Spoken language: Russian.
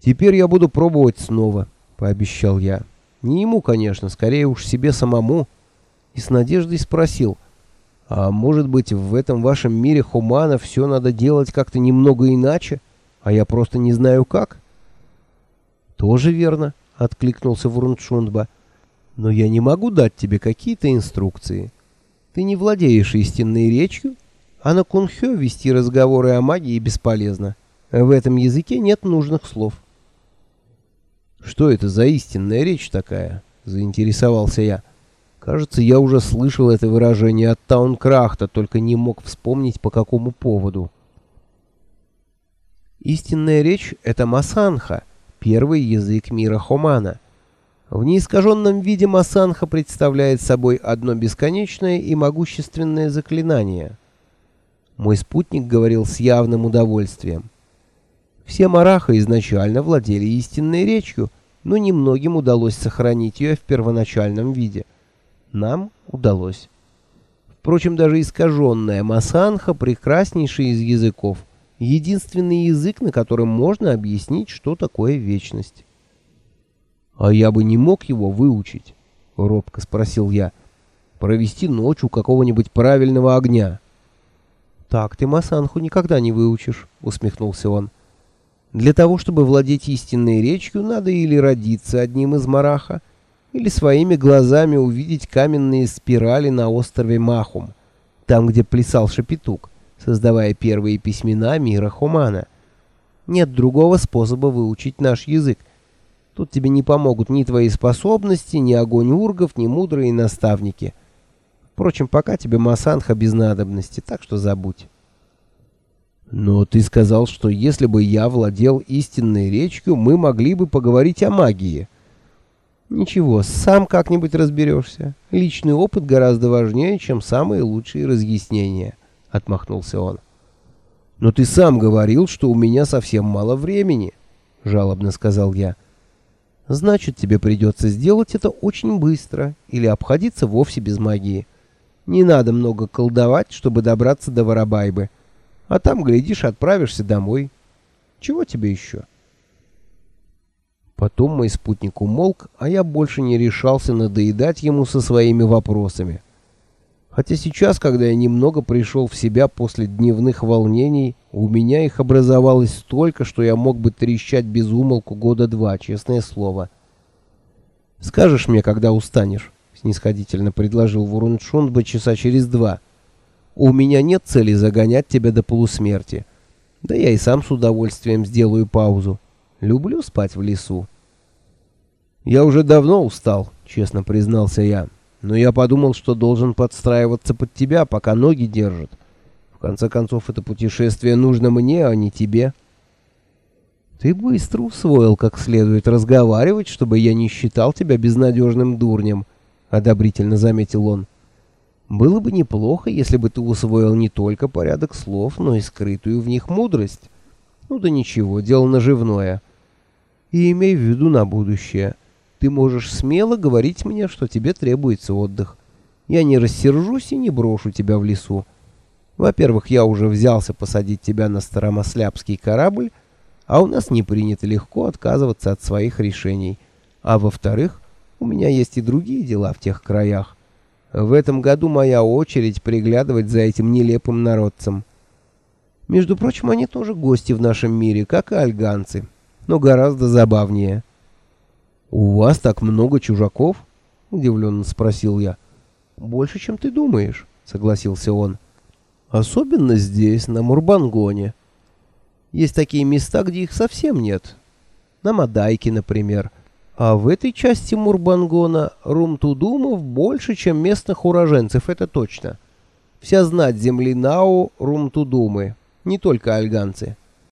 «Теперь я буду пробовать снова», — пообещал я. Не ему, конечно, скорее уж себе самому. И с надеждой спросил, «А может быть, в этом вашем мире Хумана все надо делать как-то немного иначе, а я просто не знаю как?» «Тоже верно», — откликнулся Вурншундба. «Но я не могу дать тебе какие-то инструкции. Ты не владеешь истинной речью, а на Кунхё вести разговоры о магии бесполезно. В этом языке нет нужных слов». «Что это за истинная речь такая?» — заинтересовался я. Кажется, я уже слышал это выражение от Таункрахта, только не мог вспомнить по какому поводу. Истинная речь — это масанха, первый язык мира Хомана. В неискаженном виде масанха представляет собой одно бесконечное и могущественное заклинание. Мой спутник говорил с явным удовольствием. Все мараха изначально владели истинной речью, но немногим удалось сохранить ее в первоначальном виде. Нам удалось. Впрочем, даже искаженная масанха прекраснейший из языков, единственный язык, на котором можно объяснить, что такое вечность. «А я бы не мог его выучить?» — робко спросил я. «Провести ночь у какого-нибудь правильного огня». «Так ты масанху никогда не выучишь», — усмехнулся он. Для того, чтобы владеть истинной речью, надо или родиться одним из мараха, или своими глазами увидеть каменные спирали на острове Махум, там, где плясал Шапитук, создавая первые письмена мира Хумана. Нет другого способа выучить наш язык. Тут тебе не помогут ни твои способности, ни огонь ургов, ни мудрые наставники. Впрочем, пока тебе Масанха без надобности, так что забудь. Но ты сказал, что если бы я владел истинной речью, мы могли бы поговорить о магии. Ничего, сам как-нибудь разберешься. Личный опыт гораздо важнее, чем самые лучшие разъяснения, отмахнулся он. Но ты сам говорил, что у меня совсем мало времени, жалобно сказал я. Значит, тебе придется сделать это очень быстро или обходиться вовсе без магии. Не надо много колдовать, чтобы добраться до Воробайбы. А там, глядишь, отправишься домой. Чего тебе еще? Потом мой спутник умолк, а я больше не решался надоедать ему со своими вопросами. Хотя сейчас, когда я немного пришел в себя после дневных волнений, у меня их образовалось столько, что я мог бы трещать без умолку года два, честное слово. «Скажешь мне, когда устанешь?» — снисходительно предложил Вуруншондба часа через два — у меня нет цели загонять тебя до полусмерти. Да я и сам с удовольствием сделаю паузу. Люблю спать в лесу. Я уже давно устал, честно признался я. Но я подумал, что должен подстраиваться под тебя, пока ноги держат. В конце концов, это путешествие нужно мне, а не тебе. Ты быстро усвоил, как следует разговаривать, чтобы я не считал тебя безнадежным дурнем, одобрительно заметил он. Было бы неплохо, если бы ты усвоил не только порядок слов, но и скрытую в них мудрость. Ну да ничего, дело наживное. И имей в виду на будущее. Ты можешь смело говорить мне, что тебе требуется отдых. Я не рассержусь и не брошу тебя в лесу. Во-первых, я уже взялся посадить тебя на старомослябский корабль, а у нас не принято легко отказываться от своих решений. А во-вторых, у меня есть и другие дела в тех краях. В этом году моя очередь приглядывать за этим нелепым народцем. Между прочим, они тоже гости в нашем мире, как и альганцы, но гораздо забавнее. «У вас так много чужаков?» — удивленно спросил я. «Больше, чем ты думаешь», — согласился он. «Особенно здесь, на Мурбангоне. Есть такие места, где их совсем нет. На Мадайке, например». А в этой части Мурбангона румтудумов больше, чем местных уроженцев, это точно. Вся знать земли Нау — румтудумы, не только альганцы.